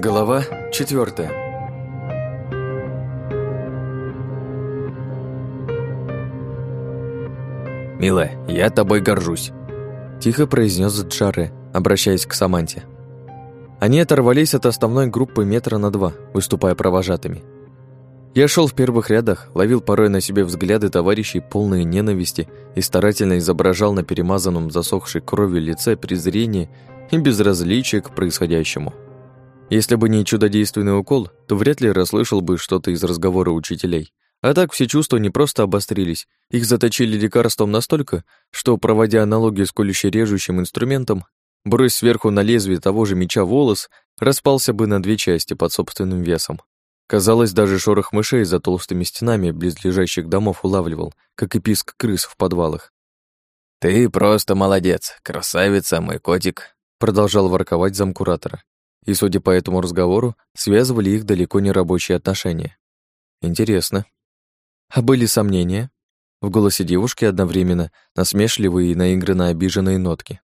Глава четвертая. «Милая, я тобой горжусь», — тихо произнес Джаре, обращаясь к Саманте. Они оторвались от основной группы метра на два, выступая провожатыми. Я шел в первых рядах, ловил порой на себе взгляды товарищей, полные ненависти, и старательно изображал на перемазанном засохшей кровью лице презрение и безразличие к происходящему. Если бы не чудодейственный укол, то вряд ли расслышал бы что-то из разговора учителей. А так все чувства не просто обострились, их заточили лекарством настолько, что, проводя аналогию с колюще-режущим инструментом, брось сверху на лезвие того же меча волос, распался бы на две части под собственным весом. Казалось, даже шорох мышей за толстыми стенами близлежащих домов улавливал, как и писк крыс в подвалах. «Ты просто молодец, красавица, мой котик», продолжал ворковать замкуратора и, судя по этому разговору, связывали их далеко не рабочие отношения. Интересно. А были сомнения? В голосе девушки одновременно насмешливые и наигранно обиженные нотки.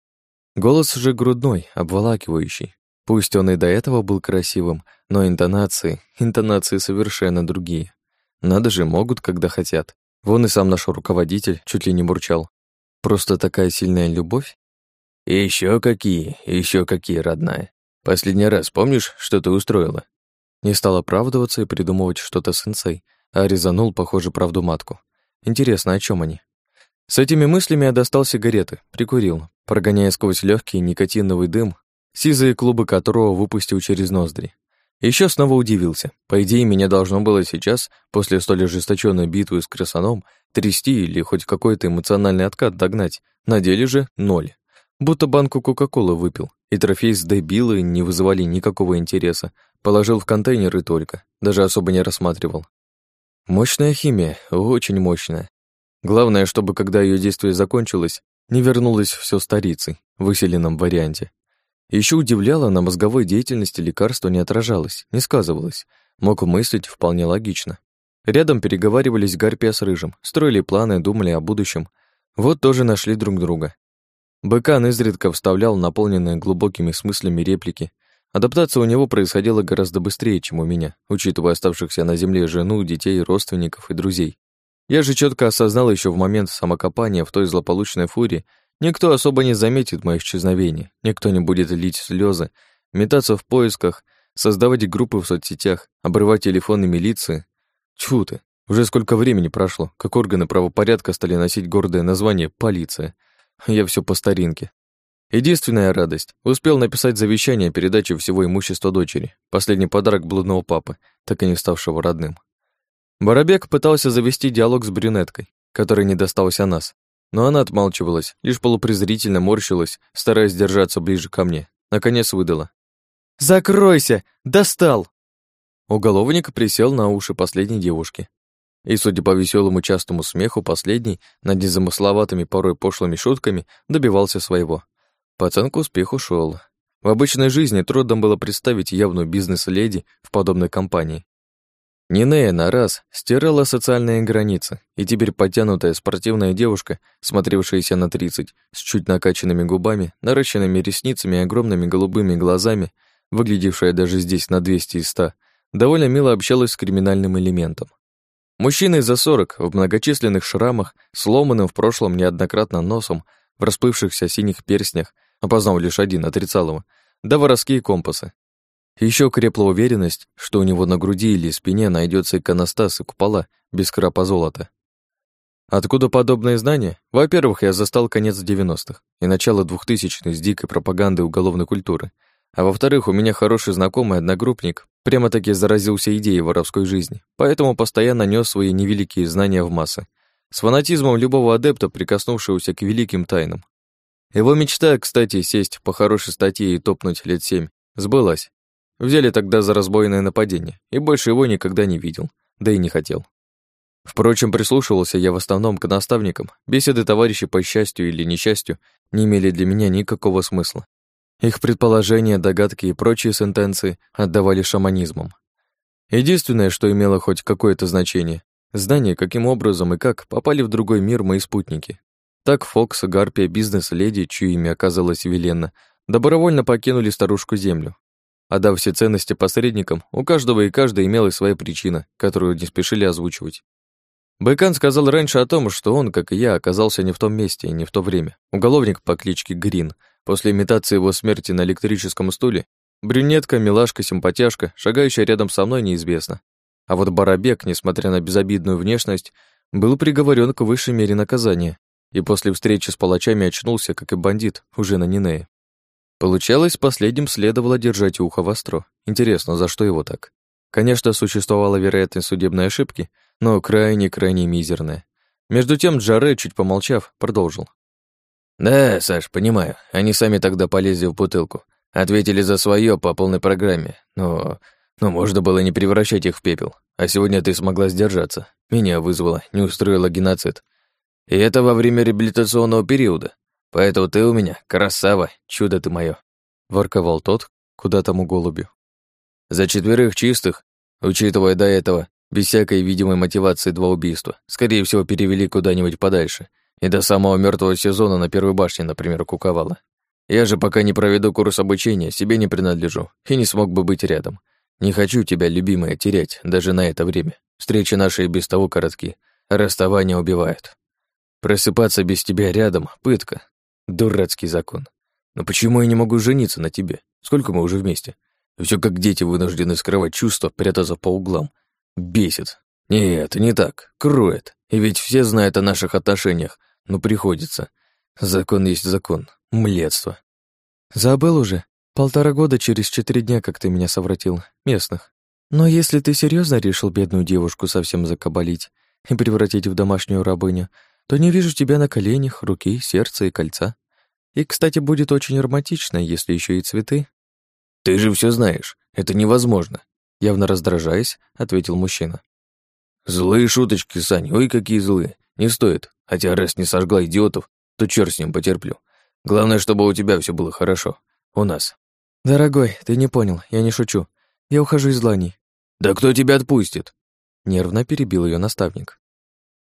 Голос же грудной, обволакивающий. Пусть он и до этого был красивым, но интонации, интонации совершенно другие. Надо же, могут, когда хотят. Вон и сам наш руководитель чуть ли не бурчал. Просто такая сильная любовь? Еще какие, еще какие, родная. Последний раз помнишь, что ты устроила?» Не стал оправдываться и придумывать что-то сенсей, а резанул, похоже, правду матку. Интересно, о чем они? С этими мыслями я достал сигареты, прикурил, прогоняя сквозь легкий никотиновый дым, сизые клубы которого выпустил через ноздри. Еще снова удивился. По идее, меня должно было сейчас, после столь ожесточенной битвы с крысаном, трясти или хоть какой-то эмоциональный откат догнать. На деле же ноль. Будто банку Кока-Колы выпил, и трофей с дебилы не вызывали никакого интереса. Положил в контейнер и только, даже особо не рассматривал. Мощная химия, очень мощная. Главное, чтобы, когда ее действие закончилось, не вернулось все старицей, в выселенном варианте. Еще удивляло, на мозговой деятельности лекарство не отражалось, не сказывалось. Мог мыслить вполне логично. Рядом переговаривались Гарпия с Рыжим, строили планы, думали о будущем. Вот тоже нашли друг друга. Быкан изредка вставлял наполненные глубокими смыслями реплики. Адаптация у него происходила гораздо быстрее, чем у меня, учитывая оставшихся на земле жену, детей, родственников и друзей. Я же четко осознал еще в момент самокопания в той злополучной фуре, никто особо не заметит мое исчезновение, никто не будет лить слезы, метаться в поисках, создавать группы в соцсетях, обрывать телефоны милиции. Тьфу ты, уже сколько времени прошло, как органы правопорядка стали носить гордое название «полиция». Я все по старинке. Единственная радость. Успел написать завещание о передаче всего имущества дочери. Последний подарок блудного папы, так и не ставшего родным. Барабек пытался завести диалог с брюнеткой, которой не досталось о нас. Но она отмалчивалась, лишь полупрезрительно морщилась, стараясь держаться ближе ко мне. Наконец выдала. «Закройся! Достал!» Уголовник присел на уши последней девушки. И, судя по веселому частому смеху, последний, над незамысловатыми порой пошлыми шутками, добивался своего. Пацан к успеху шел. В обычной жизни трудно было представить явную бизнес-леди в подобной компании. Нинея на раз стирала социальные границы, и теперь подтянутая спортивная девушка, смотревшаяся на 30, с чуть накачанными губами, наращенными ресницами и огромными голубыми глазами, выглядевшая даже здесь на 200 из 100, довольно мило общалась с криминальным элементом. Мужчина за сорок, в многочисленных шрамах, сломанным в прошлом неоднократно носом, в расплывшихся синих перстнях, опознал лишь один, отрицал его, да воровские компасы. Еще крепла уверенность, что у него на груди или спине найдется иконостас и купола без крапа золота. Откуда подобные знания? Во-первых, я застал конец 90-х и начало 2000-х с дикой пропагандой уголовной культуры. А во-вторых, у меня хороший знакомый одногруппник Прямо-таки заразился идеей воровской жизни, поэтому постоянно нес свои невеликие знания в массы, с фанатизмом любого адепта, прикоснувшегося к великим тайнам. Его мечта, кстати, сесть по хорошей статье и топнуть лет семь, сбылась. Взяли тогда за разбойное нападение, и больше его никогда не видел, да и не хотел. Впрочем, прислушивался я в основном к наставникам. Беседы товарищей по счастью или несчастью не имели для меня никакого смысла. Их предположения, догадки и прочие сентенции отдавали шаманизмом. Единственное, что имело хоть какое-то значение, знание, каким образом и как попали в другой мир мои спутники. Так Фокс, Гарпия, бизнес-леди, чье имя оказалось Веленна, добровольно покинули старушку Землю. Отдав все ценности посредникам, у каждого и каждой имелась своя причина, которую не спешили озвучивать. Байкан сказал раньше о том, что он, как и я, оказался не в том месте и не в то время. Уголовник по кличке Грин, после имитации его смерти на электрическом стуле, брюнетка, милашка, симпатяшка, шагающая рядом со мной, неизвестно. А вот Барабек, несмотря на безобидную внешность, был приговорен к высшей мере наказания и после встречи с палачами очнулся, как и бандит, уже на Нинее. Получалось, последним следовало держать ухо востро. Интересно, за что его так? Конечно, существовала вероятность судебной ошибки, но крайне-крайне мизерная. Между тем Джаре, чуть помолчав, продолжил. «Да, Саш, понимаю. Они сами тогда полезли в бутылку. Ответили за свое по полной программе. Но... Но можно было не превращать их в пепел. А сегодня ты смогла сдержаться. Меня вызвала, не устроила геноцид. И это во время реабилитационного периода. Поэтому ты у меня красава, чудо ты моё. Ворковал тот, куда тому голубю. За четверых чистых, учитывая до этого, без всякой видимой мотивации два убийства, скорее всего, перевели куда-нибудь подальше, и до самого мертвого сезона на первой башне, например, куковала. Я же пока не проведу курс обучения, себе не принадлежу и не смог бы быть рядом. Не хочу тебя, любимая, терять даже на это время. Встречи наши и без того коротки, расставания убивают. Просыпаться без тебя рядом — пытка, Дурацкий закон. Но почему я не могу жениться на тебе? Сколько мы уже вместе? Все как дети вынуждены скрывать чувства, прятаться по углам. Бесит. Нет, не так. Кроет. И ведь все знают о наших отношениях. Но приходится. Закон есть закон. Млетство. Забыл уже. Полтора года через четыре дня, как ты меня совратил. Местных. Но если ты серьезно решил бедную девушку совсем закабалить и превратить в домашнюю рабыню, то не вижу тебя на коленях, руки, сердца и кольца. И, кстати, будет очень романтично, если еще и цветы. Ты же все знаешь, это невозможно. Явно раздражаясь, ответил мужчина. Злые шуточки, Сань, ой, какие злые. Не стоит. Хотя раз не сожгла идиотов, то черт с ним потерплю. Главное, чтобы у тебя все было хорошо. У нас. Дорогой, ты не понял, я не шучу. Я ухожу из Лани. Да кто тебя отпустит? Нервно перебил ее наставник.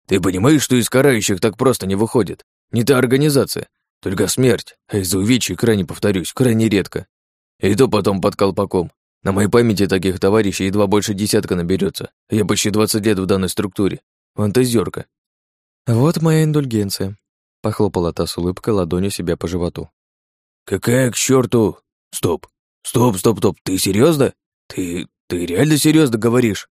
Ты понимаешь, что из карающих так просто не выходит? Не та организация. Только смерть, а из-за увечий, крайне повторюсь, крайне редко. И то потом под колпаком. На моей памяти таких товарищей едва больше десятка наберется. Я почти 20 лет в данной структуре. Фантазерка. Вот моя индульгенция. Похлопала та с улыбкой ладонью себя по животу. Какая к черту? Стоп. Стоп, стоп, стоп. Ты серьезно? Ты. ты реально серьезно говоришь?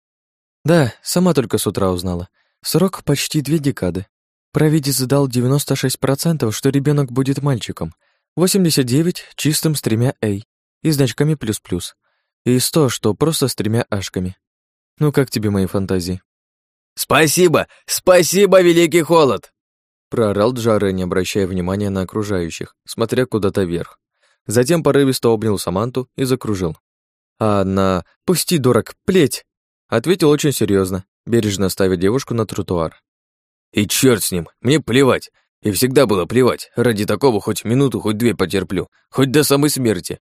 Да, сама только с утра узнала. Срок почти две декады. Провидец дал 96%, что ребенок будет мальчиком, 89 чистым с тремя «А» и значками плюс-плюс, и 100, что просто с тремя «Ашками». Ну как тебе мои фантазии? «Спасибо! Спасибо, Великий Холод!» Проорал Джаре, не обращая внимания на окружающих, смотря куда-то вверх. Затем порывисто обнял Саманту и закружил. А на «Пусти, дурак, плеть!» ответил очень серьезно, бережно ставя девушку на тротуар. «И черт с ним, мне плевать. И всегда было плевать. Ради такого хоть минуту, хоть две потерплю. Хоть до самой смерти».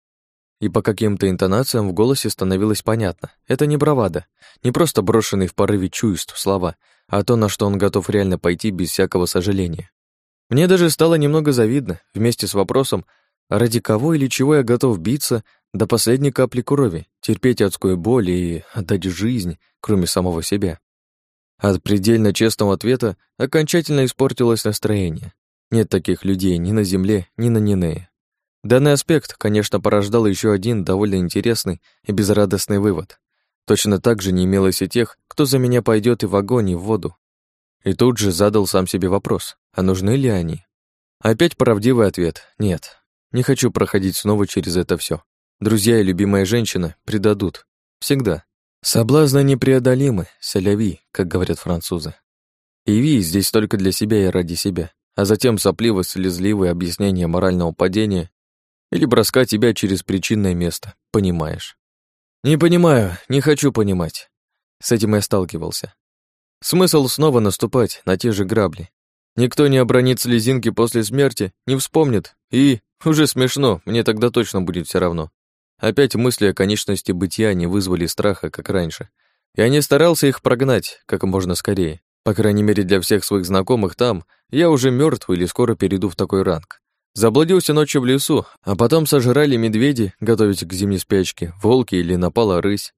И по каким-то интонациям в голосе становилось понятно. Это не бравада, не просто брошенный в порыве чувств слова, а то, на что он готов реально пойти без всякого сожаления. Мне даже стало немного завидно, вместе с вопросом, ради кого или чего я готов биться до последней капли крови, терпеть адскую боль и отдать жизнь, кроме самого себя. От предельно честного ответа окончательно испортилось настроение. Нет таких людей ни на Земле, ни на Нинее. Данный аспект, конечно, порождал еще один довольно интересный и безрадостный вывод. Точно так же не имелось и тех, кто за меня пойдет и в огонь, и в воду. И тут же задал сам себе вопрос, а нужны ли они? Опять правдивый ответ – нет. Не хочу проходить снова через это все. Друзья и любимая женщина предадут. Всегда. Соблазны непреодолимы, соляви, как говорят французы. Иви здесь только для себя и ради себя, а затем сопливо-слезливые объяснения морального падения или броска тебя через причинное место, понимаешь. Не понимаю, не хочу понимать. С этим я сталкивался. Смысл снова наступать на те же грабли. Никто не обронит слезинки после смерти, не вспомнит, и уже смешно, мне тогда точно будет все равно. Опять мысли о конечности бытия не вызвали страха, как раньше. Я не старался их прогнать как можно скорее. По крайней мере, для всех своих знакомых там я уже мертв или скоро перейду в такой ранг. Заблудился ночью в лесу, а потом сожрали медведи, готовясь к зимней спячке, волки или напала рысь.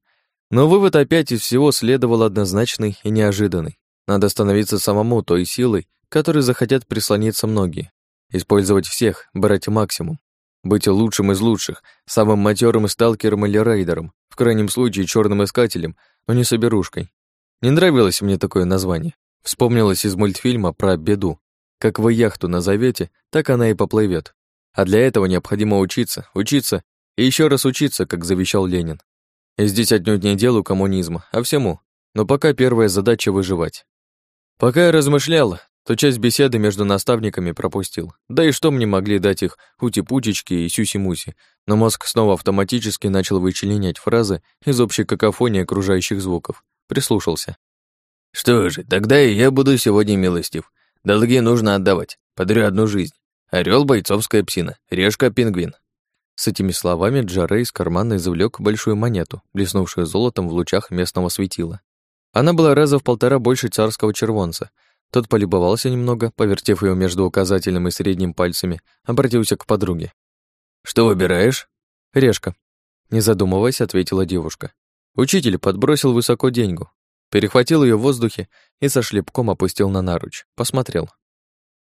Но вывод опять из всего следовал однозначный и неожиданный. Надо становиться самому той силой, которой захотят прислониться многие. Использовать всех, брать максимум. Быть лучшим из лучших, самым матерым сталкером или рейдером, в крайнем случае черным искателем, но не соберушкой. Не нравилось мне такое название. Вспомнилось из мультфильма про беду. Как вы яхту назовете, так она и поплывет. А для этого необходимо учиться, учиться и еще раз учиться, как завещал Ленин. И здесь отнюдь не делу коммунизма, а всему. Но пока первая задача — выживать. Пока я размышлял, то часть беседы между наставниками пропустил. Да и что мне могли дать их ути-путечки и сюси-муси, но мозг снова автоматически начал вычленять фразы из общей какофонии окружающих звуков. Прислушался. «Что же, тогда и я буду сегодня милостив. Долги нужно отдавать. Подарю одну жизнь. Орел бойцовская псина, решка пингвин. С этими словами Джаре из кармана извлек большую монету, блеснувшую золотом в лучах местного светила. Она была раза в полтора больше царского червонца. Тот полюбовался немного, повертев ее между указательным и средним пальцами, обратился к подруге. «Что выбираешь?» «Решка», — не задумываясь, ответила девушка. Учитель подбросил высоко деньгу, перехватил ее в воздухе и со шлепком опустил на наруч. Посмотрел.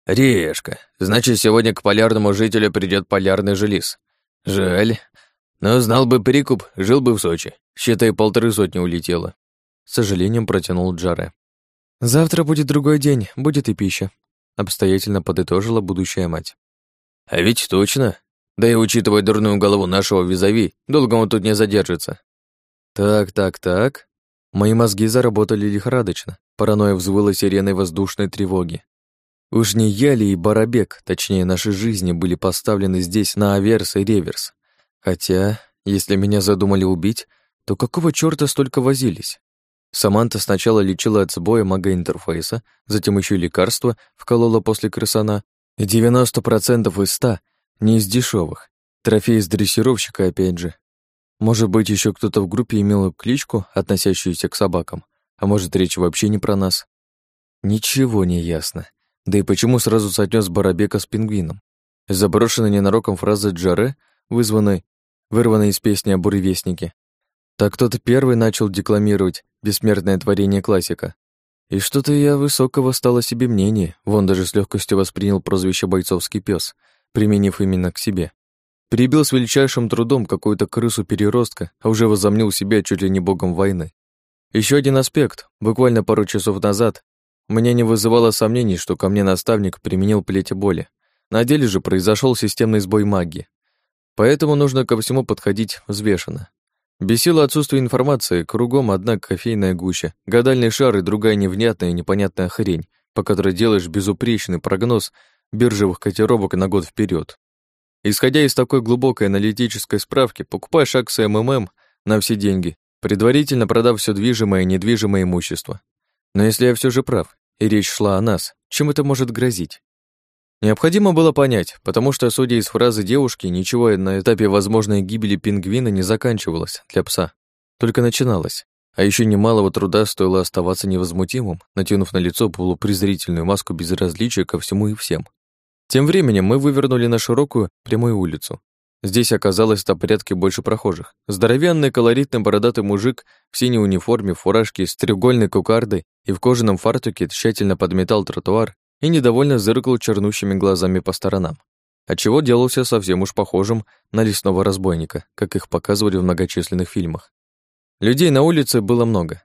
«Решка. Значит, сегодня к полярному жителю придет полярный желез. Жаль. Но знал бы прикуп, жил бы в Сочи. Считай, полторы сотни улетело». С сожалением протянул Джаре. «Завтра будет другой день, будет и пища», обстоятельно подытожила будущая мать. «А ведь точно. Да и учитывая дурную голову нашего визави, долго он тут не задержится». «Так, так, так», Мои мозги заработали лихорадочно, паранойя взвыла сиреной воздушной тревоги. Уж не я ли и Барабек, точнее, наши жизни были поставлены здесь на аверс и реверс. Хотя, если меня задумали убить, то какого чёрта столько возились? Саманта сначала лечила от сбоя мага-интерфейса, затем еще лекарства вколола после крысана, и 90% из 100 не из дешевых. Трофей из дрессировщика опять же. Может быть, еще кто-то в группе имел кличку, относящуюся к собакам, а может, речь вообще не про нас? Ничего не ясно. Да и почему сразу соотнес Барабека с пингвином? Заброшенная ненароком фраза Джаре, вызванной, вырванной из песни о буревестнике. Так кто-то первый начал декламировать бессмертное творение классика. И что-то я высокого стало себе мнение, вон даже с легкостью воспринял прозвище бойцовский пес, применив именно к себе. Прибил с величайшим трудом какую-то крысу-переростка, а уже возомнил себя чуть ли не богом войны. Еще один аспект. Буквально пару часов назад мне не вызывало сомнений, что ко мне наставник применил плеть боли. На деле же произошел системный сбой магии. Поэтому нужно ко всему подходить взвешенно. Бесило отсутствие информации, кругом одна кофейная гуща, гадальный шар и другая невнятная и непонятная хрень, по которой делаешь безупречный прогноз биржевых котировок на год вперед. Исходя из такой глубокой аналитической справки, покупаешь акции МММ на все деньги, предварительно продав все движимое и недвижимое имущество. Но если я все же прав, и речь шла о нас, чем это может грозить? Необходимо было понять, потому что, судя из фразы девушки, ничего на этапе возможной гибели пингвина не заканчивалось для пса, только начиналось. А еще немалого труда стоило оставаться невозмутимым, натянув на лицо полупрезрительную маску безразличия ко всему и всем. Тем временем мы вывернули на широкую прямую улицу. Здесь оказалось на порядке больше прохожих. Здоровенный колоритный бородатый мужик в синей униформе, фуражке с треугольной кукардой и в кожаном фартуке тщательно подметал тротуар и недовольно зыркал чернущими глазами по сторонам, отчего делался совсем уж похожим на лесного разбойника, как их показывали в многочисленных фильмах. Людей на улице было много.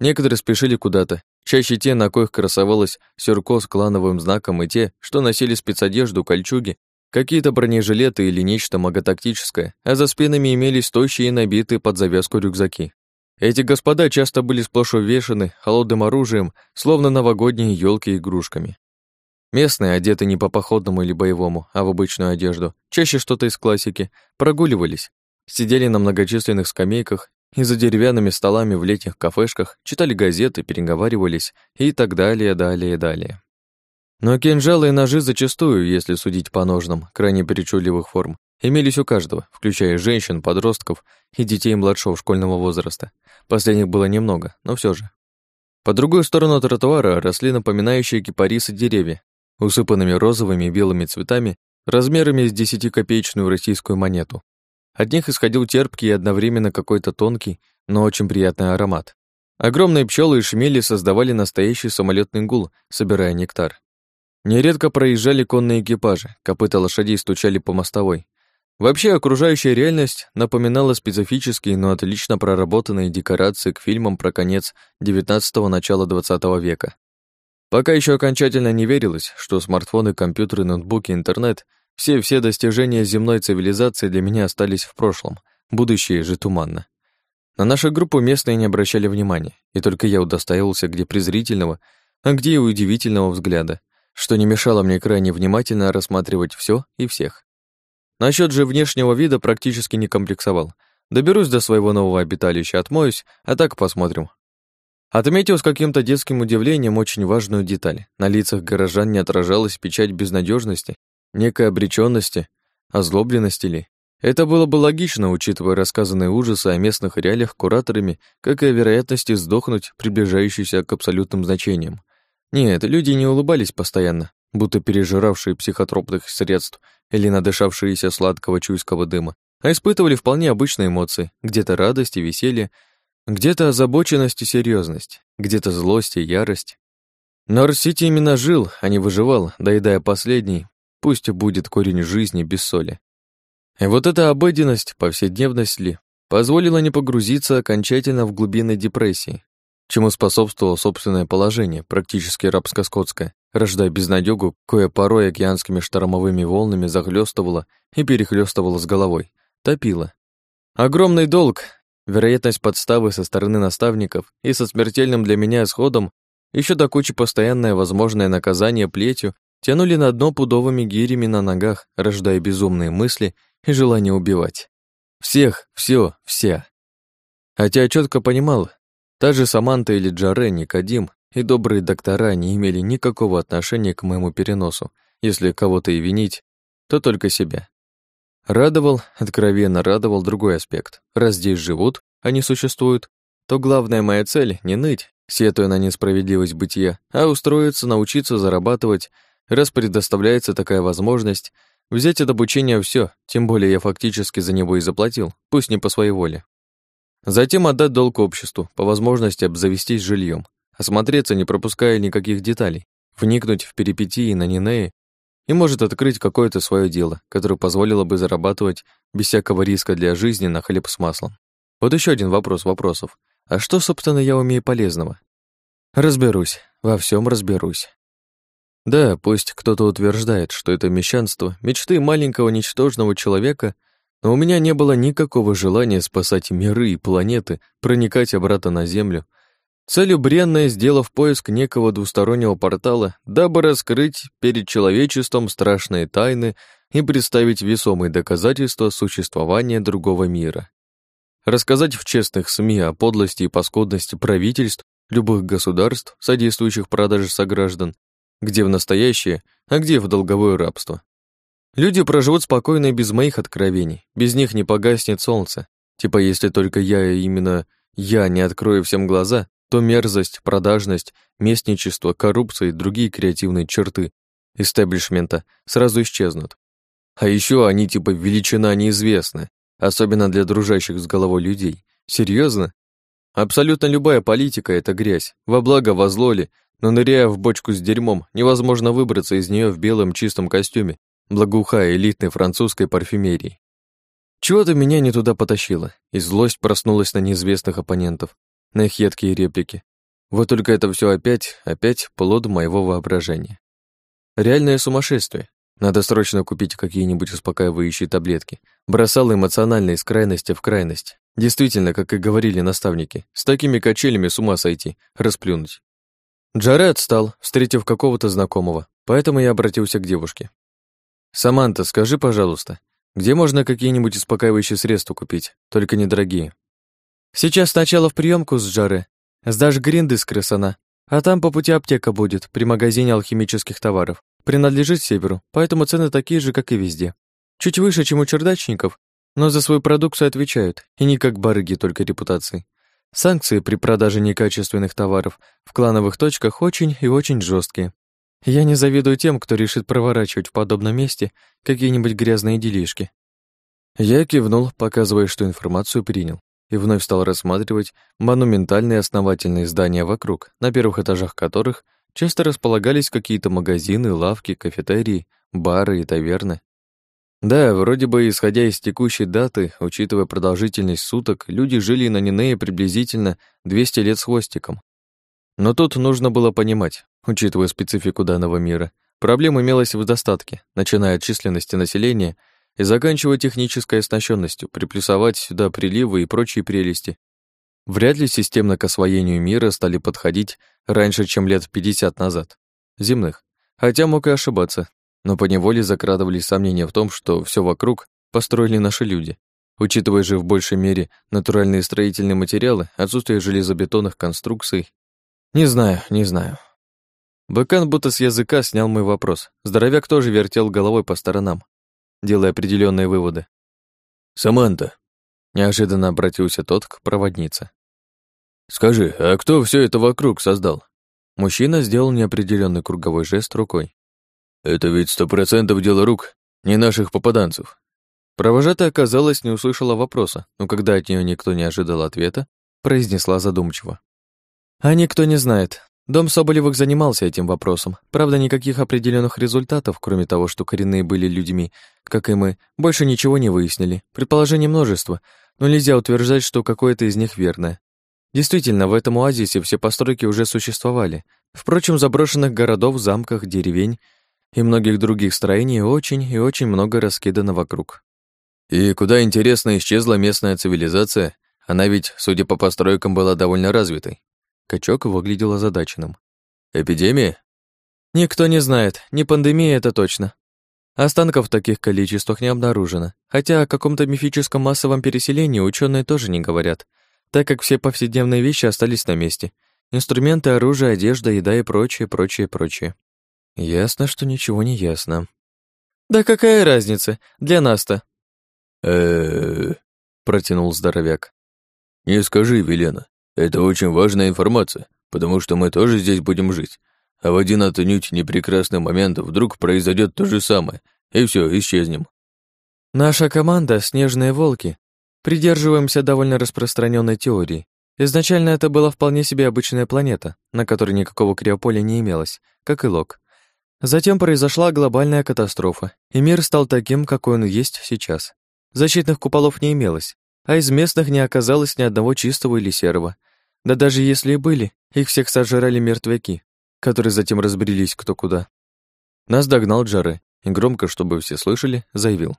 Некоторые спешили куда-то, Чаще те, на коих красовалось сюрко с клановым знаком, и те, что носили спецодежду, кольчуги, какие-то бронежилеты или нечто маготактическое, а за спинами имелись тощие и набитые под завязку рюкзаки. Эти господа часто были сплошь увешаны холодным оружием, словно новогодние елки игрушками. Местные, одеты не по походному или боевому, а в обычную одежду, чаще что-то из классики, прогуливались, сидели на многочисленных скамейках и за деревянными столами в летних кафешках читали газеты, переговаривались и так далее, далее, далее. Но кинжалы и ножи зачастую, если судить по ножнам, крайне причудливых форм, имелись у каждого, включая женщин, подростков и детей младшего школьного возраста. Последних было немного, но все же. По другую сторону тротуара росли напоминающие кипарисы деревья, усыпанными розовыми и белыми цветами размерами с десятикопеечную российскую монету. От них исходил терпкий и одновременно какой-то тонкий, но очень приятный аромат. Огромные пчелы и шмели создавали настоящий самолетный гул, собирая нектар. Нередко проезжали конные экипажи, копыта лошадей стучали по мостовой. Вообще, окружающая реальность напоминала специфические, но отлично проработанные декорации к фильмам про конец XIX – начала XX века. Пока еще окончательно не верилось, что смартфоны, компьютеры, ноутбуки, интернет – все-все достижения земной цивилизации для меня остались в прошлом, будущее же туманно. На нашу группу местные не обращали внимания, и только я удостаивался где презрительного, а где и удивительного взгляда, что не мешало мне крайне внимательно рассматривать все и всех. Насчет же внешнего вида практически не комплексовал. Доберусь до своего нового обиталища, отмоюсь, а так посмотрим, Отметил с каким-то детским удивлением очень важную деталь. На лицах горожан не отражалась печать безнадежности, некой обреченности, озлобленности ли. Это было бы логично, учитывая рассказанные ужасы о местных реалиях кураторами, как и о вероятности сдохнуть, приближающейся к абсолютным значениям. Нет, люди не улыбались постоянно, будто пережиравшие психотропных средств или надышавшиеся сладкого чуйского дыма, а испытывали вполне обычные эмоции, где-то радость и веселье, где-то озабоченность и серьезность, где-то злость и ярость. Норс-Сити именно жил, а не выживал, доедая последний, пусть будет корень жизни без соли. И вот эта обыденность, повседневность ли, позволила не погрузиться окончательно в глубины депрессии, чему способствовало собственное положение, практически рабско-скотское, рождая безнадёгу, кое порой океанскими штормовыми волнами захлёстывало и перехлёстывало с головой, топило. Огромный долг, вероятность подставы со стороны наставников и со смертельным для меня исходом, еще до кучи постоянное возможное наказание плетью, тянули на дно пудовыми гирями на ногах, рождая безумные мысли и желание убивать. Всех, все, вся. Хотя я четко понимал, та же Саманта или Джаре, Никодим и добрые доктора не имели никакого отношения к моему переносу, если кого-то и винить, то только себя. Радовал, откровенно радовал другой аспект. Раз здесь живут, а не существуют, то главная моя цель — не ныть, сетуя на несправедливость бытия, а устроиться, научиться зарабатывать, раз предоставляется такая возможность, взять от обучения все, тем более я фактически за него и заплатил, пусть не по своей воле. Затем отдать долг обществу, по возможности обзавестись жильем, осмотреться, не пропуская никаких деталей, вникнуть в перипетии на Нинее и может открыть какое-то свое дело, которое позволило бы зарабатывать без всякого риска для жизни на хлеб с маслом. Вот еще один вопрос вопросов. А что, собственно, я умею полезного? Разберусь, во всем разберусь. Да, пусть кто-то утверждает, что это мещанство, мечты маленького ничтожного человека, но у меня не было никакого желания спасать миры и планеты, проникать обратно на Землю, Целью бренная, сделав поиск некого двустороннего портала, дабы раскрыть перед человечеством страшные тайны и представить весомые доказательства существования другого мира. Рассказать в честных СМИ о подлости и паскудности правительств любых государств, содействующих продаже сограждан, где в настоящее, а где в долговое рабство. Люди проживут спокойно и без моих откровений, без них не погаснет солнце. Типа, если только я, именно я, не открою всем глаза, то мерзость, продажность, местничество, коррупция и другие креативные черты истеблишмента сразу исчезнут. А еще они типа величина неизвестна, особенно для дружащих с головой людей. Серьезно? Абсолютно любая политика — это грязь, во благо, во зло ли, но ныряя в бочку с дерьмом, невозможно выбраться из нее в белом чистом костюме, благоухая элитной французской парфюмерии. Чего-то меня не туда потащило, и злость проснулась на неизвестных оппонентов, на их едкие реплики. Вот только это все опять, опять плод моего воображения. Реальное сумасшествие. Надо срочно купить какие-нибудь успокаивающие таблетки. Бросал эмоционально из крайности в крайность. Действительно, как и говорили наставники, с такими качелями с ума сойти, расплюнуть. Джаре отстал, встретив какого-то знакомого, поэтому я обратился к девушке. «Саманта, скажи, пожалуйста, где можно какие-нибудь успокаивающие средства купить, только недорогие?» Сейчас сначала в приемку с Джары. Сдашь гринды с крысана, а там по пути аптека будет, при магазине алхимических товаров. Принадлежит северу, поэтому цены такие же, как и везде. Чуть выше, чем у чердачников, но за свою продукцию отвечают, и не как барыги, только репутацией. Санкции при продаже некачественных товаров в клановых точках очень и очень жесткие. Я не завидую тем, кто решит проворачивать в подобном месте какие-нибудь грязные делишки. Я кивнул, показывая, что информацию принял, и вновь стал рассматривать монументальные основательные здания вокруг, на первых этажах которых часто располагались какие-то магазины, лавки, кафетерии, бары и таверны. Да, вроде бы, исходя из текущей даты, учитывая продолжительность суток, люди жили на Нинее приблизительно 200 лет с хвостиком. Но тут нужно было понимать, учитывая специфику данного мира, проблем имелось в достатке, начиная от численности населения и заканчивая технической оснащенностью, приплюсовать сюда приливы и прочие прелести. Вряд ли системно к освоению мира стали подходить раньше, чем лет 50 назад. Земных. Хотя мог и ошибаться, но поневоле закрадывались сомнения в том, что все вокруг построили наши люди. Учитывая же в большей мере натуральные строительные материалы, отсутствие железобетонных конструкций. Не знаю, не знаю. Быкан будто с языка снял мой вопрос. Здоровяк тоже вертел головой по сторонам, делая определенные выводы. «Саманта», — неожиданно обратился тот к проводнице. «Скажи, а кто все это вокруг создал?» Мужчина сделал неопределенный круговой жест рукой. Это ведь сто процентов дело рук, не наших попаданцев. Провожатая, казалось, не услышала вопроса, но когда от нее никто не ожидал ответа, произнесла задумчиво. А никто не знает. Дом Соболевых занимался этим вопросом. Правда, никаких определенных результатов, кроме того, что коренные были людьми, как и мы, больше ничего не выяснили. Предположений множество, но нельзя утверждать, что какое-то из них верное. Действительно, в этом оазисе все постройки уже существовали. Впрочем, заброшенных городов, замках, деревень и многих других строений очень и очень много раскидано вокруг. И куда, интересно, исчезла местная цивилизация, она ведь, судя по постройкам, была довольно развитой. Качок выглядел озадаченным. Эпидемия? Никто не знает, не пандемия это точно. Останков в таких количествах не обнаружено, хотя о каком-то мифическом массовом переселении ученые тоже не говорят, так как все повседневные вещи остались на месте. Инструменты, оружие, одежда, еда и прочее, прочее, прочее. Ясно, что ничего не ясно. Да какая разница? Для нас-то. э протянул здоровяк. Не скажи, Велена. Это очень важная информация, потому что мы тоже здесь будем жить. А в один отнюдь непрекрасный момент вдруг произойдет то же самое, и все, исчезнем. Наша команда «Снежные волки» придерживаемся довольно распространенной теории. Изначально это была вполне себе обычная планета, на которой никакого криополя не имелось, как и Лок. Затем произошла глобальная катастрофа, и мир стал таким, какой он есть сейчас. Защитных куполов не имелось, а из местных не оказалось ни одного чистого или серого. Да даже если и были, их всех сожрали мертвяки, которые затем разбрелись кто куда. Нас догнал Джаре и громко, чтобы все слышали, заявил.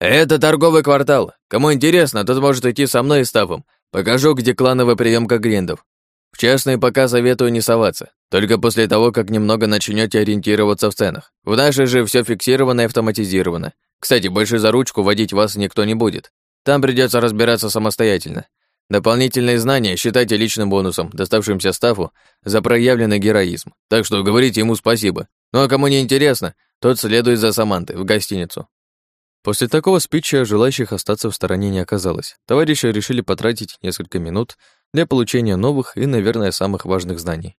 «Это торговый квартал. Кому интересно, тот может идти со мной и Ставом. Покажу, где клановая приемка гриндов. В частные пока советую не соваться. Только после того, как немного начнете ориентироваться в ценах. В нашей же все фиксировано и автоматизировано. Кстати, больше за ручку водить вас никто не будет. Там придется разбираться самостоятельно. Дополнительные знания считайте личным бонусом, доставшимся стафу за проявленный героизм. Так что говорите ему спасибо. Ну а кому не интересно, тот следует за Самантой в гостиницу. После такого спича желающих остаться в стороне не оказалось. Товарищи решили потратить несколько минут для получения новых и, наверное, самых важных знаний.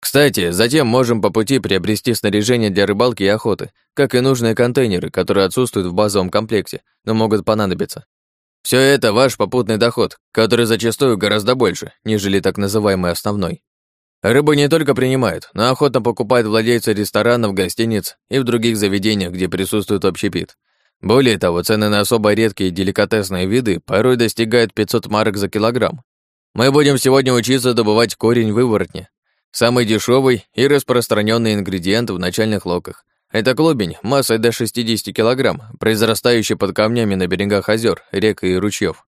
Кстати, затем можем по пути приобрести снаряжение для рыбалки и охоты, как и нужные контейнеры, которые отсутствуют в базовом комплекте, но могут понадобиться. Все это ваш попутный доход, который зачастую гораздо больше, нежели так называемый основной. Рыбу не только принимают, но охотно покупают владельцы ресторанов, гостиниц и в других заведениях, где присутствует общепит. Более того, цены на особо редкие деликатесные виды порой достигают 500 марок за килограмм. Мы будем сегодня учиться добывать корень выворотня, Самый дешевый и распространенный ингредиент в начальных локах. Это клубень массой до 60 килограмм, произрастающий под камнями на берегах озер, рек и ручьев.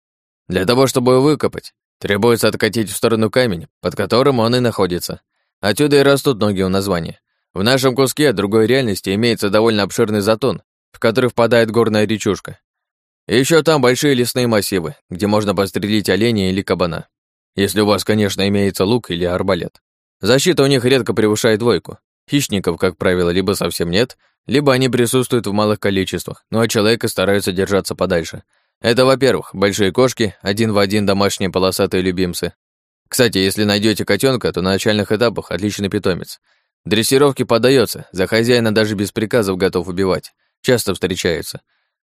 Для того, чтобы его выкопать, требуется откатить в сторону камень, под которым он и находится. Отсюда и растут ноги у названия. В нашем куске другой реальности имеется довольно обширный затон, в который впадает горная речушка. Еще там большие лесные массивы, где можно пострелить оленя или кабана. Если у вас, конечно, имеется лук или арбалет. Защита у них редко превышает двойку. Хищников, как правило, либо совсем нет, либо они присутствуют в малых количествах, ну а человека стараются держаться подальше. Это, во-первых, большие кошки, один в один домашние полосатые любимцы. Кстати, если найдете котенка, то на начальных этапах отличный питомец. Дрессировке подается, за хозяина даже без приказов готов убивать. Часто встречается.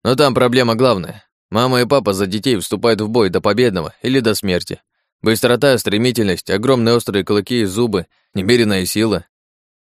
Но там проблема главная. Мама и папа за детей вступают в бой до победного или до смерти. Быстрота, стремительность, огромные острые клыки и зубы, немеренная сила.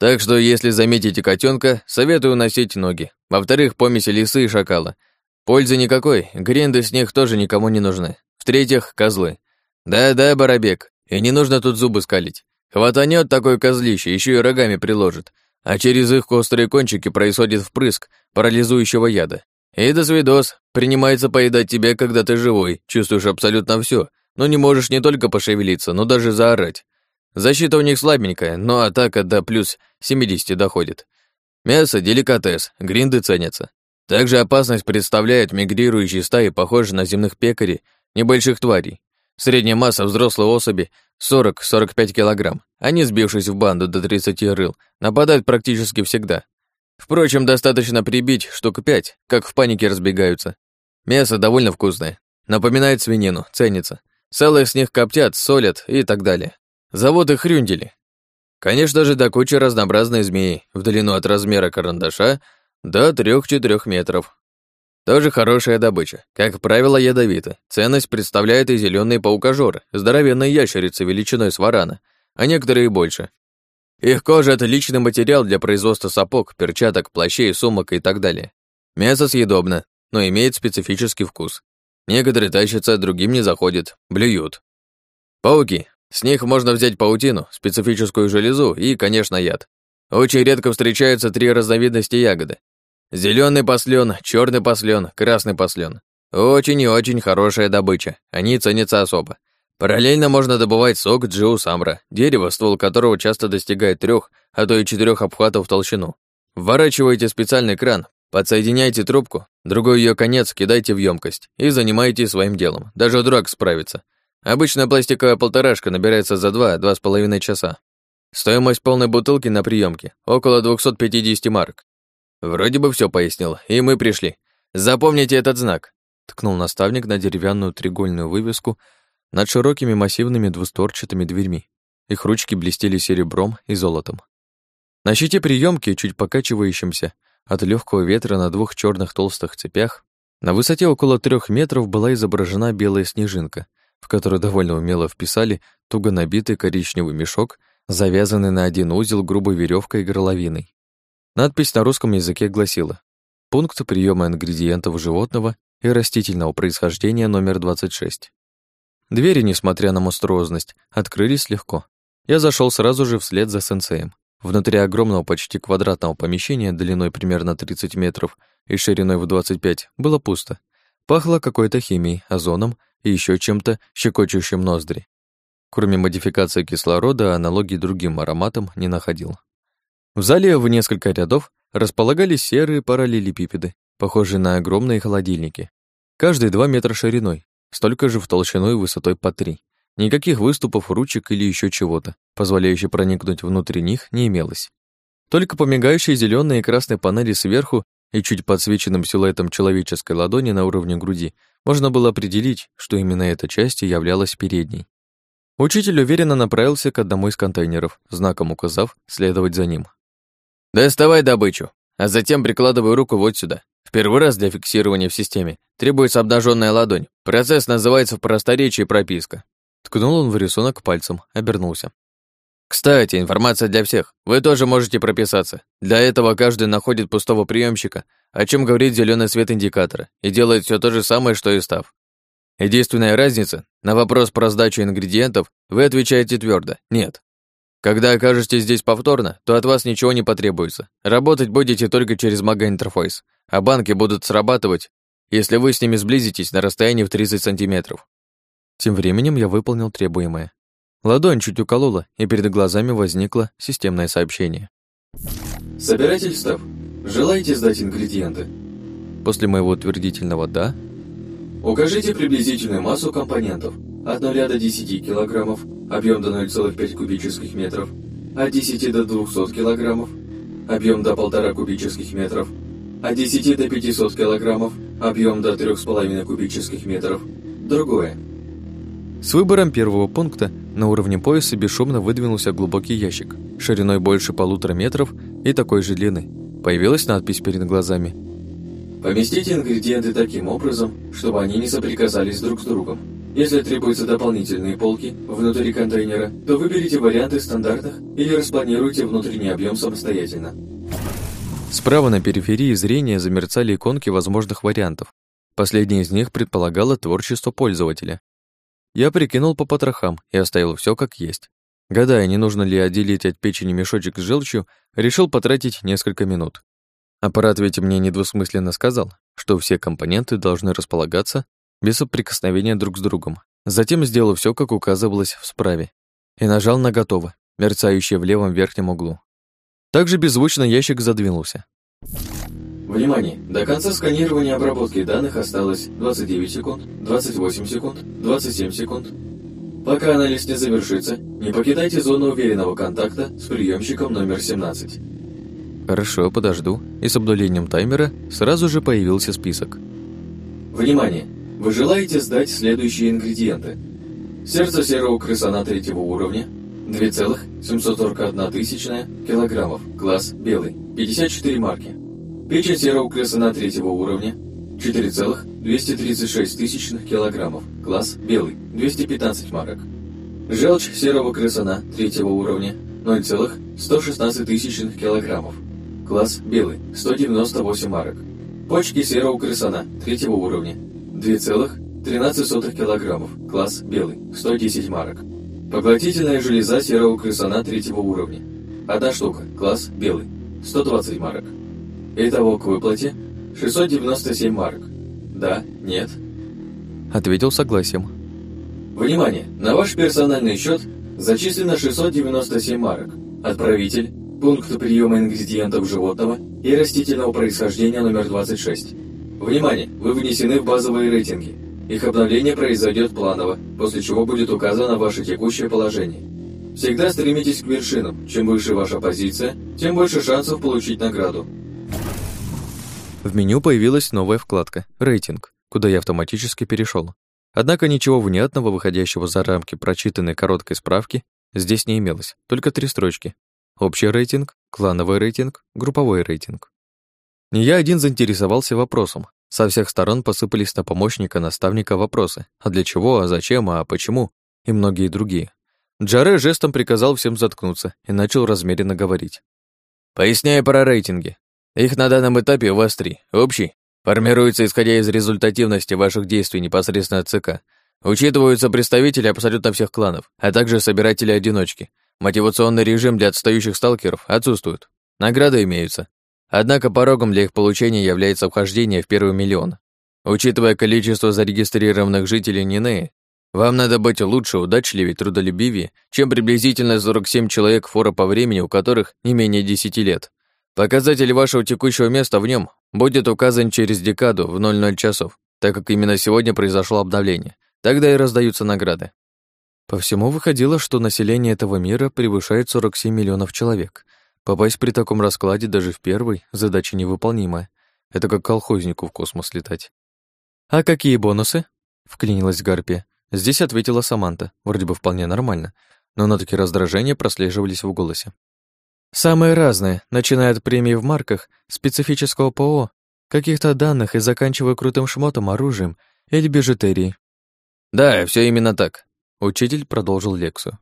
Так что, если заметите котенка, советую носить ноги. Во-вторых, помеси лисы и шакала. Пользы никакой, гренды с них тоже никому не нужны. В-третьих, козлы. Да-да, Барабек, и не нужно тут зубы скалить. Хватанет такой козлище, еще и рогами приложит, а через их острые кончики происходит впрыск парализующего яда. И до свидос, принимается поедать тебя, когда ты живой, чувствуешь абсолютно все, но не можешь не только пошевелиться, но даже заорать. Защита у них слабенькая, но атака до плюс 70 доходит. Мясо – деликатес, гринды ценятся. Также опасность представляют мигрирующие стаи, похожие на земных пекарей, небольших тварей. Средняя масса взрослой особи 40-45 килограмм. Они, сбившись в банду до 30 рыл, нападают практически всегда. Впрочем, достаточно прибить штук пять, как в панике разбегаются. Мясо довольно вкусное. Напоминает свинину, ценится. Целых с них коптят, солят и так далее. Их хрюндели. Конечно же, до кучи разнообразные змеи, в длину от размера карандаша до 3-4 метров. Тоже хорошая добыча. Как правило, ядовиты. Ценность представляет и зеленые паукожоры, здоровенные ящерицы величиной с варана, а некоторые и больше. Их кожа – отличный материал для производства сапог, перчаток, плащей, сумок и так далее. Мясо съедобно, но имеет специфический вкус. Некоторые тащатся, другим не заходят, блюют. Пауки. С них можно взять паутину, специфическую железу и, конечно, яд. Очень редко встречаются три разновидности ягоды. Зеленый послен, черный послен, красный послен. Очень и очень хорошая добыча, они ценятся особо. Параллельно можно добывать сок джиусамра, дерево, ствол которого часто достигает трех, а то и четырех обхватов в толщину. Вворачиваете специальный кран, подсоединяйте трубку, другой ее конец кидайте в емкость и занимайтесь своим делом. Даже дурак справится. Обычная пластиковая полторашка набирается за 2-2,5 часа. Стоимость полной бутылки на приемке около 250 марок. Вроде бы все пояснил, и мы пришли. Запомните этот знак. Ткнул наставник на деревянную треугольную вывеску над широкими массивными двустворчатыми дверьми. Их ручки блестели серебром и золотом. На щите приемки, чуть покачивающимся от легкого ветра на двух черных толстых цепях, на высоте около трех метров была изображена белая снежинка, в которую довольно умело вписали туго набитый коричневый мешок, завязанный на один узел грубой веревкой и горловиной. Надпись на русском языке гласила «Пункт приема ингредиентов животного и растительного происхождения номер 26». Двери, несмотря на монструозность, открылись легко. Я зашел сразу же вслед за сенсеем. Внутри огромного почти квадратного помещения длиной примерно 30 метров и шириной в 25 было пусто. Пахло какой-то химией, озоном и еще чем-то щекочущим ноздри. Кроме модификации кислорода, аналогий другим ароматам не находил. В зале в несколько рядов располагались серые параллелепипеды, похожие на огромные холодильники. Каждый 2 метра шириной, столько же в толщину и высотой по три. Никаких выступов, ручек или еще чего-то, позволяющих проникнуть внутрь них, не имелось. Только помигающие зеленые и красные панели сверху и чуть подсвеченным силуэтом человеческой ладони на уровне груди можно было определить, что именно эта часть являлась передней. Учитель уверенно направился к одному из контейнеров, знаком указав следовать за ним. «Доставай добычу, а затем прикладывай руку вот сюда. В первый раз для фиксирования в системе требуется обнаженная ладонь. Процесс называется в просторечии прописка. Ткнул он в рисунок пальцем, обернулся. Кстати, информация для всех. Вы тоже можете прописаться. Для этого каждый находит пустого приемщика, о чем говорит зеленый свет индикатора, и делает все то же самое, что и став. Единственная разница, на вопрос про сдачу ингредиентов вы отвечаете твердо «нет». Когда окажетесь здесь повторно, то от вас ничего не потребуется. Работать будете только через мага-интерфейс, а банки будут срабатывать, если вы с ними сблизитесь на расстоянии в 30 сантиметров. Тем временем я выполнил требуемое. Ладонь чуть уколола, и перед глазами возникло системное сообщение. Собиратель став. Желаете сдать ингредиенты? После моего утвердительного «да» Укажите приблизительную массу компонентов от 0 до 10 килограммов, объем до 0,5 кубических метров, от 10 до 200 килограммов, объем до 1,5 кубических метров, от 10 до 500 килограммов, объем до 3,5 кубических метров. Другое. С выбором первого пункта На уровне пояса бесшумно выдвинулся глубокий ящик, шириной больше полутора метров и такой же длины. Появилась надпись перед глазами. Поместите ингредиенты таким образом, чтобы они не соприкасались друг с другом. Если требуются дополнительные полки внутри контейнера, то выберите варианты стандартных или распланируйте внутренний объем самостоятельно. Справа на периферии зрения замерцали иконки возможных вариантов. Последняя из них предполагала творчество пользователя. Я прикинул по потрохам и оставил все как есть. Гадая, не нужно ли отделить от печени мешочек с желчью, решил потратить несколько минут. Аппарат ведь мне недвусмысленно сказал, что все компоненты должны располагаться без соприкосновения друг с другом. Затем сделал все, как указывалось в справе, и нажал на «Готово», мерцающее в левом верхнем углу. Также беззвучно ящик задвинулся. Внимание! До конца сканирования обработки данных осталось 29 секунд, 28 секунд, 27 секунд. Пока анализ не завершится, не покидайте зону уверенного контакта с приемщиком номер 17. Хорошо, подожду. И с обнулением таймера сразу же появился список. Внимание! Вы желаете сдать следующие ингредиенты. Сердце серого крысана третьего уровня 2,741 тысячная килограммов, класс белый, 54 марки. Печень серого крысана третьего уровня. 4,236 тысячных килограммов, класс белый, 215 марок. Желчь серого крысана третьего уровня. 0,116 тысячных килограммов, класс белый, 198 марок. Почки серого крысана третьего уровня. 2,13 килограммов, класс белый, 110 марок. Поглотительная железа серого крысана третьего уровня. Одна штука, класс белый, 120 марок. Итого к выплате 697 марок. Да, нет? Ответил согласием. Внимание! На ваш персональный счет зачислено 697 марок. Отправитель – пункт приема ингредиентов животного и растительного происхождения номер 26. Внимание! Вы внесены в базовые рейтинги. Их обновление произойдет планово, после чего будет указано ваше текущее положение. Всегда стремитесь к вершинам. Чем выше ваша позиция, тем больше шансов получить награду. В меню появилась новая вкладка «Рейтинг», куда я автоматически перешел. Однако ничего внятного, выходящего за рамки прочитанной короткой справки, здесь не имелось, только три строчки. Общий рейтинг, клановый рейтинг, групповой рейтинг. Не я один заинтересовался вопросом. Со всех сторон посыпались на помощника наставника вопросы. А для чего, а зачем, а почему? И многие другие. Джаре жестом приказал всем заткнуться и начал размеренно говорить. «Поясняю про рейтинги. Их на данном этапе у вас три. Общий формируется исходя из результативности ваших действий непосредственно от ЦК. Учитываются представители абсолютно всех кланов, а также собиратели-одиночки. Мотивационный режим для отстающих сталкеров отсутствует. Награды имеются. Однако порогом для их получения является вхождение в первый миллион. Учитывая количество зарегистрированных жителей Нинеи, вам надо быть лучше, удачливее, трудолюбивее, чем приблизительно 47 человек фора по времени, у которых не менее 10 лет. Показатель вашего текущего места в нем будет указан через декаду в 00 часов, так как именно сегодня произошло обновление. Тогда и раздаются награды. По всему выходило, что население этого мира превышает 47 миллионов человек. Попасть при таком раскладе даже в первый – задача невыполнимая. Это как колхознику в космос летать. «А какие бонусы?» – вклинилась Гарпия. Здесь ответила Саманта, вроде бы вполне нормально, но нотки раздражения прослеживались в голосе. «Самые разные, начиная от премии в марках, специфического ПО, каких-то данных и заканчивая крутым шмотом, оружием или бижутерией». «Да, все именно так», — учитель продолжил лекцию.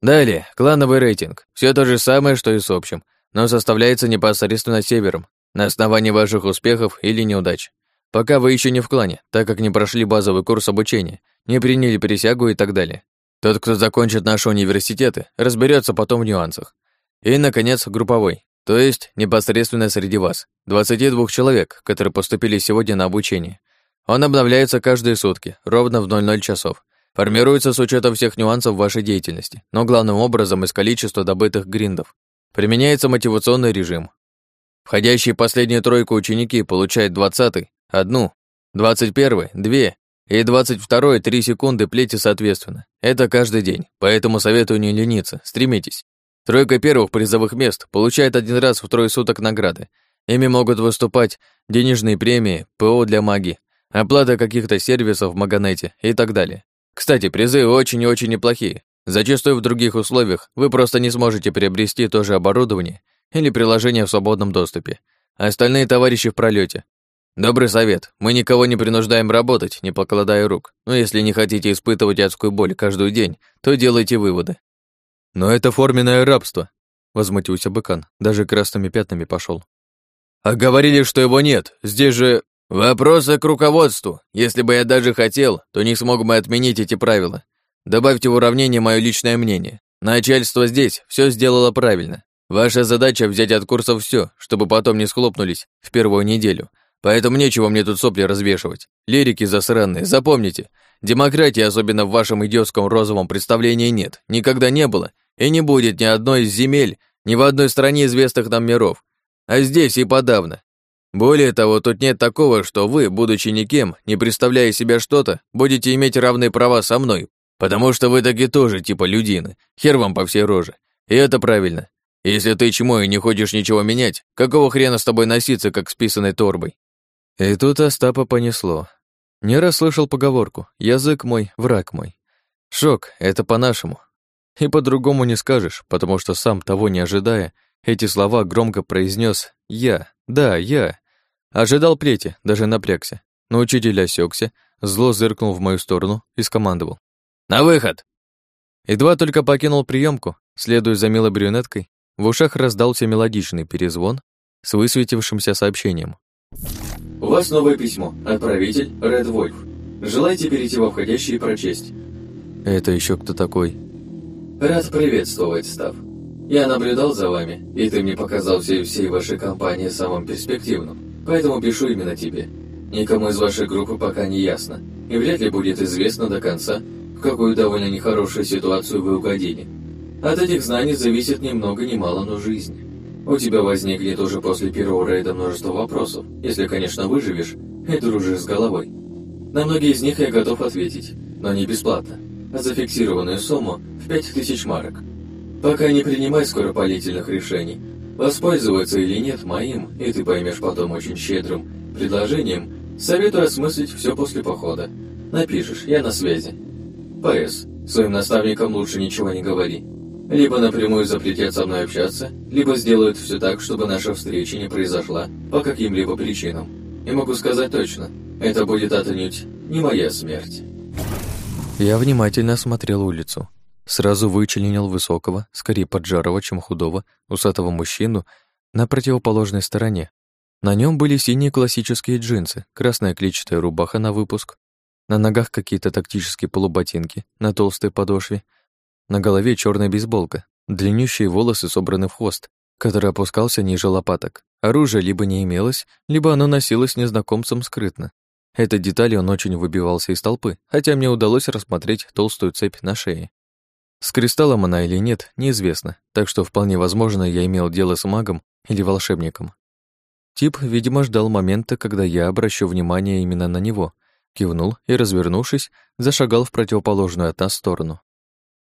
«Далее, клановый рейтинг. Все то же самое, что и с общим, но составляется непосредственно севером, на основании ваших успехов или неудач. Пока вы еще не в клане, так как не прошли базовый курс обучения, не приняли присягу и так далее. Тот, кто закончит наши университеты, разберется потом в нюансах. И, наконец, групповой, то есть непосредственно среди вас, 22 человек, которые поступили сегодня на обучение. Он обновляется каждые сутки, ровно в 00 часов. Формируется с учетом всех нюансов вашей деятельности, но главным образом из количества добытых гриндов. Применяется мотивационный режим. Входящие последнюю тройку ученики получают 20 одну, 21 две и 22 3 секунды плети соответственно. Это каждый день, поэтому советую не лениться, стремитесь. Тройка первых призовых мест получает один раз в трое суток награды. Ими могут выступать денежные премии, ПО для маги, оплата каких-то сервисов в Маганете и так далее. Кстати, призы очень и очень неплохие. Зачастую в других условиях вы просто не сможете приобрести то же оборудование или приложение в свободном доступе, остальные товарищи в пролете. Добрый совет. Мы никого не принуждаем работать, не покладая рук. Но если не хотите испытывать адскую боль каждый день, то делайте выводы. Но это форменное рабство, возмутился Быкан, даже красными пятнами пошел. А говорили, что его нет. Здесь же вопросы к руководству. Если бы я даже хотел, то не смог бы отменить эти правила. Добавьте в уравнение мое личное мнение. Начальство здесь все сделало правильно. Ваша задача взять от курсов все, чтобы потом не схлопнулись в первую неделю. Поэтому нечего мне тут сопли развешивать. Лирики засранные, запомните. Демократии, особенно в вашем идиотском розовом представлении, нет. Никогда не было и не будет ни одной из земель, ни в одной стране известных нам миров. А здесь и подавно. Более того, тут нет такого, что вы, будучи никем, не представляя себя что-то, будете иметь равные права со мной, Потому что вы таки тоже типа людины. Хер вам по всей роже. И это правильно. Если ты чмо и не хочешь ничего менять, какого хрена с тобой носиться, как с писаной торбой? И тут Остапа понесло. Не раз слышал поговорку «язык мой, враг мой». Шок, это по-нашему. И по-другому не скажешь, потому что сам того не ожидая, эти слова громко произнес «я», «да, я». Ожидал плети, даже напрягся. Но учитель осекся, зло зыркнул в мою сторону и скомандовал. «На выход!» Едва только покинул приемку, следуя за милой брюнеткой, в ушах раздался мелодичный перезвон с высветившимся сообщением. «У вас новое письмо. Отправитель Ред Вольф. Желаете перейти во входящий и прочесть?» «Это еще кто такой?» «Рад приветствовать, Став. Я наблюдал за вами, и ты мне показал всей, всей вашей компании самым перспективным, поэтому пишу именно тебе. Никому из вашей группы пока не ясно, и вряд ли будет известно до конца, в какую довольно нехорошую ситуацию вы угодили. От этих знаний зависит ни много ни мало, но жизнь. У тебя возникнет уже после первого рейда множество вопросов, если, конечно, выживешь и дружишь с головой. На многие из них я готов ответить, но не бесплатно, а за фиксированную сумму в 5000 марок. Пока не принимай скоропалительных решений. Воспользоваться или нет моим, и ты поймешь потом очень щедрым, предложением, советую осмыслить все после похода. Напишешь, я на связи. П.С. Своим наставникам лучше ничего не говори. Либо напрямую запретят со мной общаться, либо сделают все так, чтобы наша встреча не произошла по каким-либо причинам. И могу сказать точно, это будет отнюдь не моя смерть. Я внимательно осмотрел улицу. Сразу вычленил высокого, скорее поджарого, чем худого, усатого мужчину на противоположной стороне. На нем были синие классические джинсы, красная клетчатая рубаха на выпуск, на ногах какие-то тактические полуботинки на толстой подошве. На голове черная бейсболка, длиннющие волосы собраны в хвост, который опускался ниже лопаток. Оружие либо не имелось, либо оно носилось незнакомцем скрытно. Этой деталью он очень выбивался из толпы, хотя мне удалось рассмотреть толстую цепь на шее. С кристаллом она или нет, неизвестно, так что вполне возможно, я имел дело с магом или волшебником. Тип, видимо, ждал момента, когда я обращу внимание именно на него, кивнул и, развернувшись, зашагал в противоположную от нас сторону.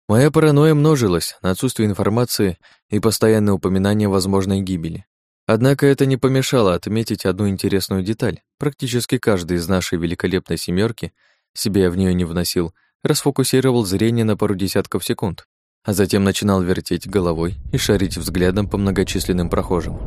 Моя паранойя множилась на отсутствие информации и постоянное упоминание возможной гибели. Однако это не помешало отметить одну интересную деталь. Практически каждый из нашей великолепной семерки, себе я в нее не вносил, расфокусировал зрение на пару десятков секунд, а затем начинал вертеть головой и шарить взглядом по многочисленным прохожим.